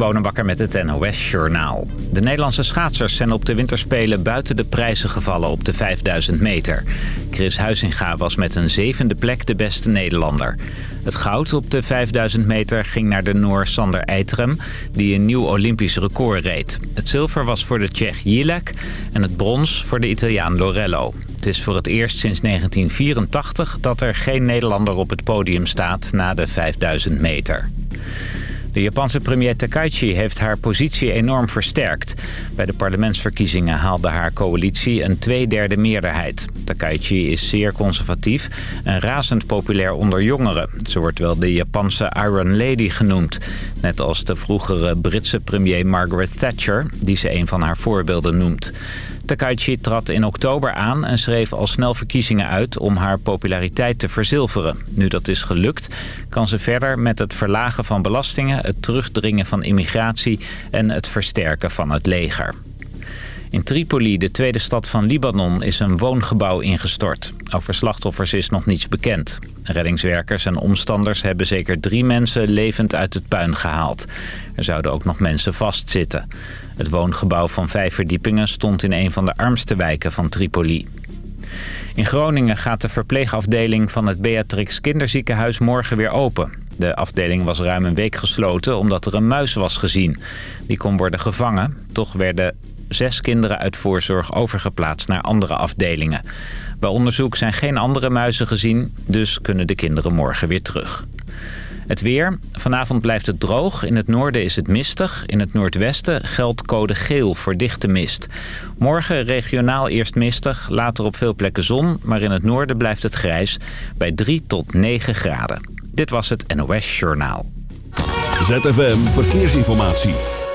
Bonenbakker met het NOS Journaal. De Nederlandse schaatsers zijn op de winterspelen buiten de prijzen gevallen op de 5000 meter. Chris Huizinga was met een zevende plek de beste Nederlander. Het goud op de 5000 meter ging naar de Noor Sander Eitram, die een nieuw Olympisch record reed. Het zilver was voor de Tsjech Jilek en het brons voor de Italiaan Lorello. Het is voor het eerst sinds 1984 dat er geen Nederlander op het podium staat na de 5000 meter. De Japanse premier Takaichi heeft haar positie enorm versterkt. Bij de parlementsverkiezingen haalde haar coalitie een tweederde meerderheid. Takaichi is zeer conservatief en razend populair onder jongeren. Ze wordt wel de Japanse Iron Lady genoemd. Net als de vroegere Britse premier Margaret Thatcher, die ze een van haar voorbeelden noemt. Takaichi trad in oktober aan en schreef al snel verkiezingen uit om haar populariteit te verzilveren. Nu dat is gelukt, kan ze verder met het verlagen van belastingen, het terugdringen van immigratie en het versterken van het leger. In Tripoli, de tweede stad van Libanon, is een woongebouw ingestort. Over slachtoffers is nog niets bekend. Reddingswerkers en omstanders hebben zeker drie mensen levend uit het puin gehaald. Er zouden ook nog mensen vastzitten. Het woongebouw van vijf verdiepingen stond in een van de armste wijken van Tripoli. In Groningen gaat de verpleegafdeling van het Beatrix Kinderziekenhuis morgen weer open. De afdeling was ruim een week gesloten omdat er een muis was gezien. Die kon worden gevangen. Toch werden zes kinderen uit voorzorg overgeplaatst naar andere afdelingen. Bij onderzoek zijn geen andere muizen gezien, dus kunnen de kinderen morgen weer terug. Het weer. Vanavond blijft het droog. In het noorden is het mistig. In het noordwesten geldt code geel voor dichte mist. Morgen regionaal eerst mistig, later op veel plekken zon... maar in het noorden blijft het grijs bij 3 tot 9 graden. Dit was het NOS Journaal. ZFM Verkeersinformatie.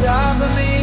die for me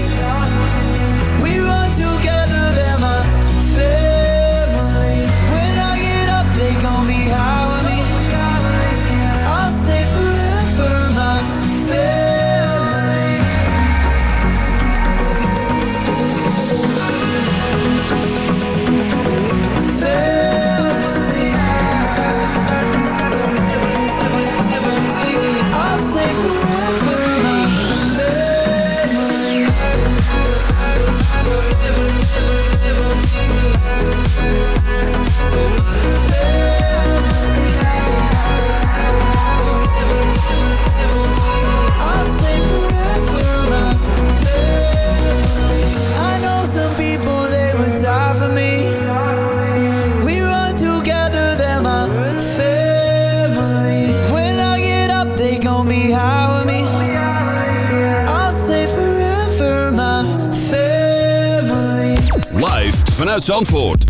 uit Zandvoort.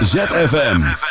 ZFM.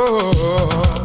Oh.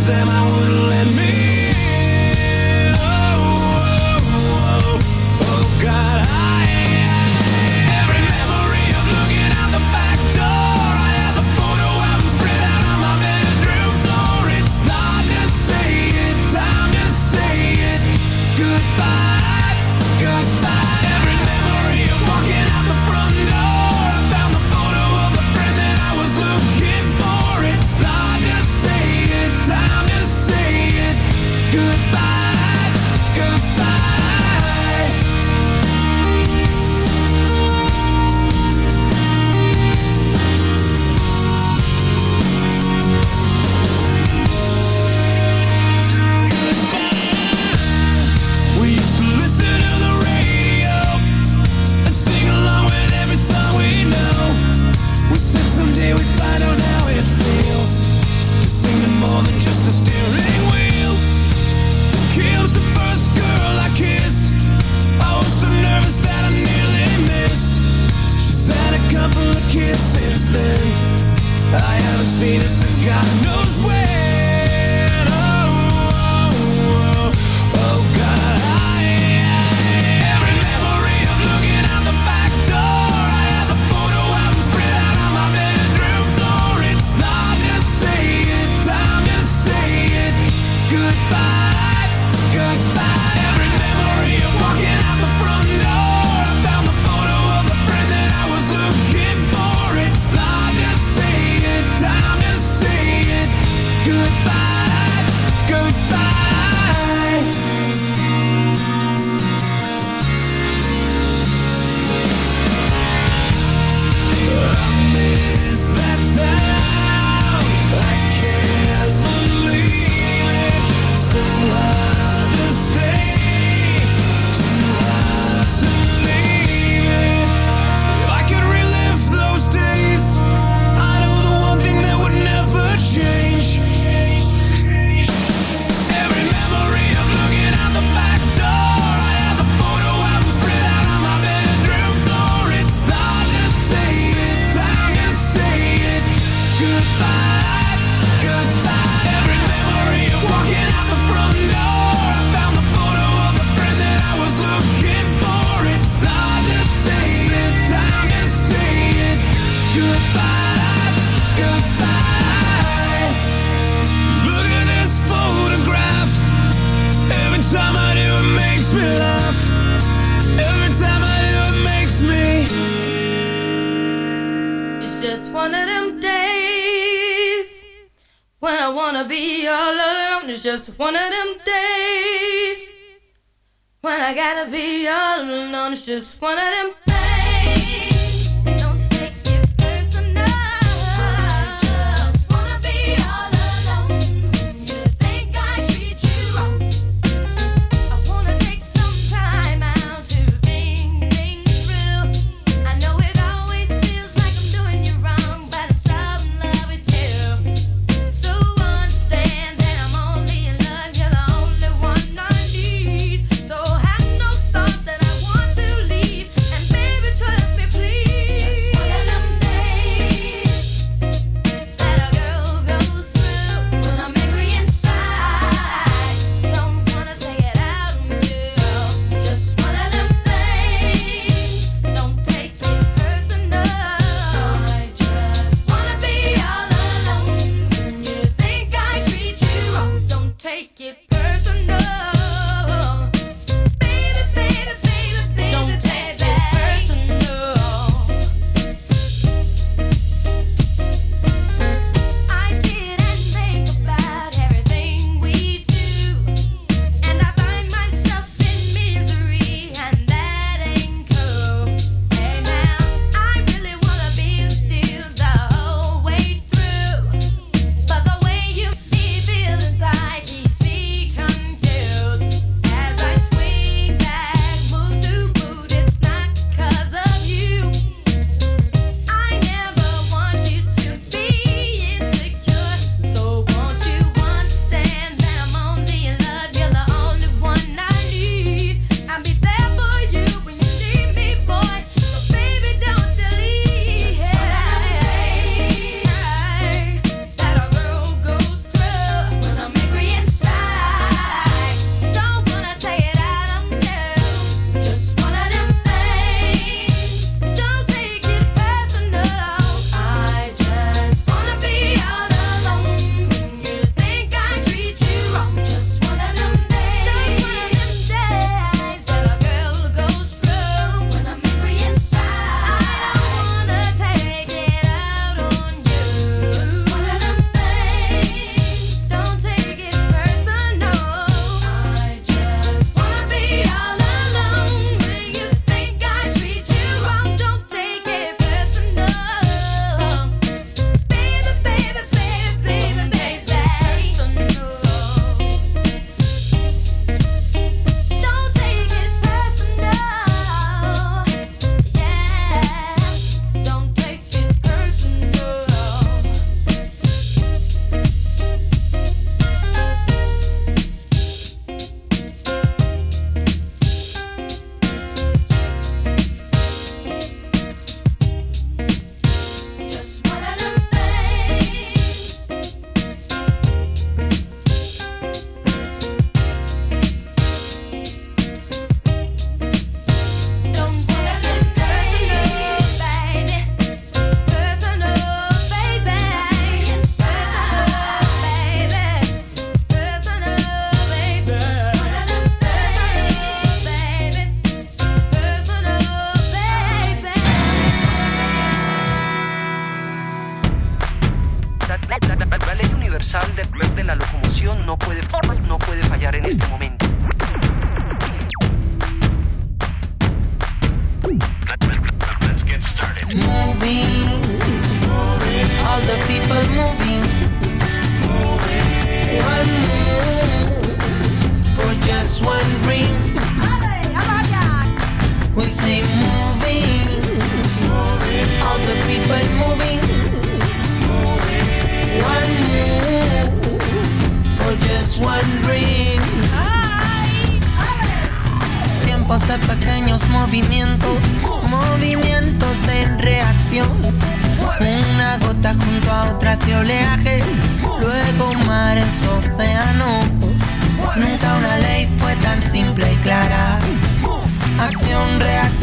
Them, I wouldn't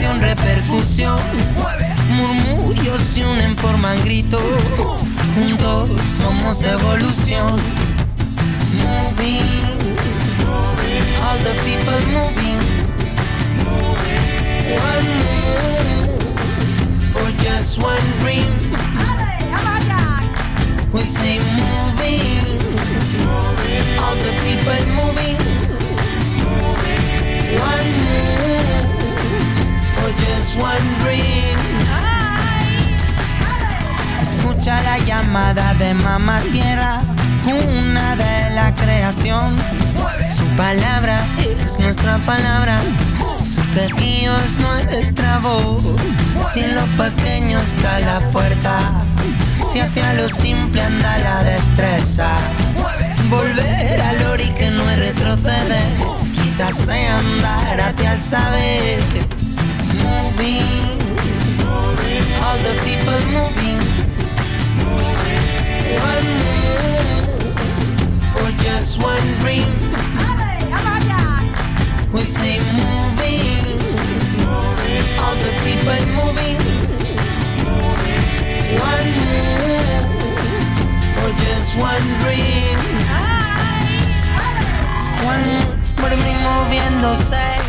Repercusión. Murmullos se unen, forman gritos. Juntos somos evolución. Moving, all the people moving. One move for just one dream. We say moving, all the people moving. One dream. Escucha la llamada de mamá tierra, una de la creación. Su palabra es nuestra palabra. Su pequeño es nuestra voz. Si en lo pequeño está la fuerza, si hacia lo simple anda la destreza. Volver al ori que no es retroceder, quizás sea andar hacia el saber. Moving, all the people moving. One move for just one dream. We say moving, all the people moving. One move for just one dream. One move, baby, moviéndose.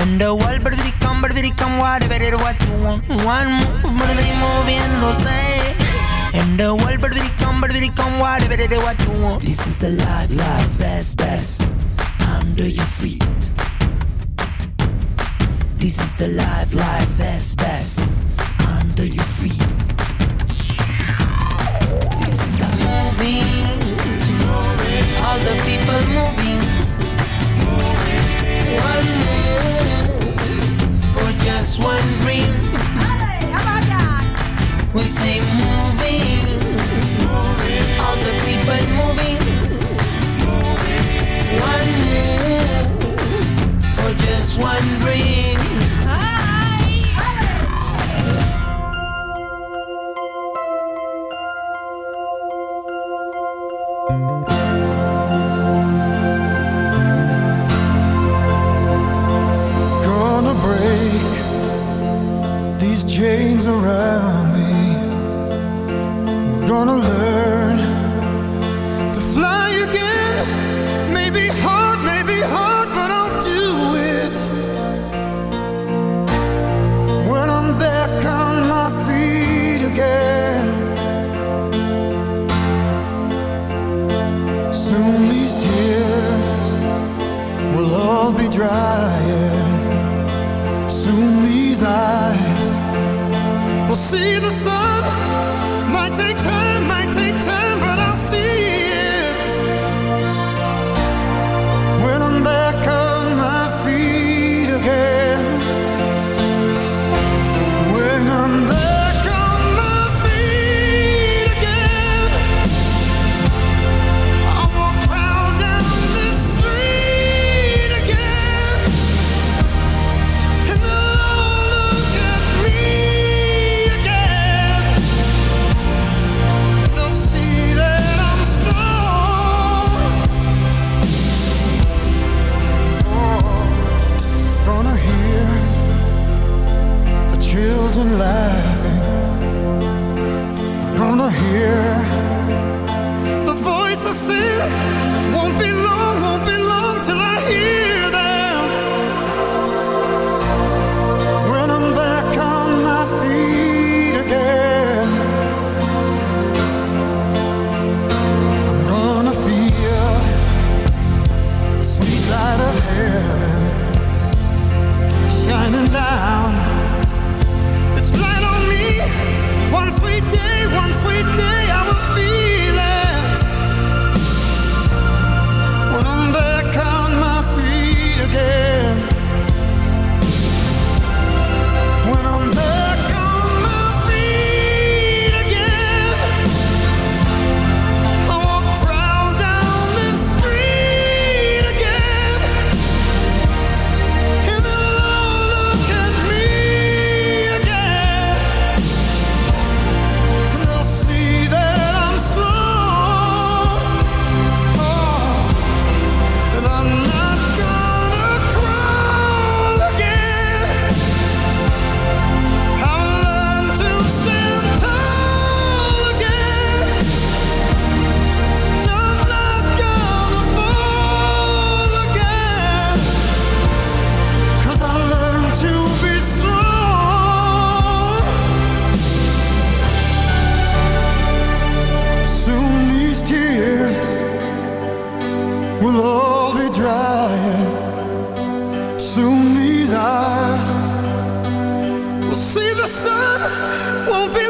And the world, baby, come, baby, come, whatever it what you want. One move, but baby, moviéndose. And the world, baby, come, baby, come, whatever it what you want. This is the life, life, best, best. Under your feet. This is the life, life, best, best. won't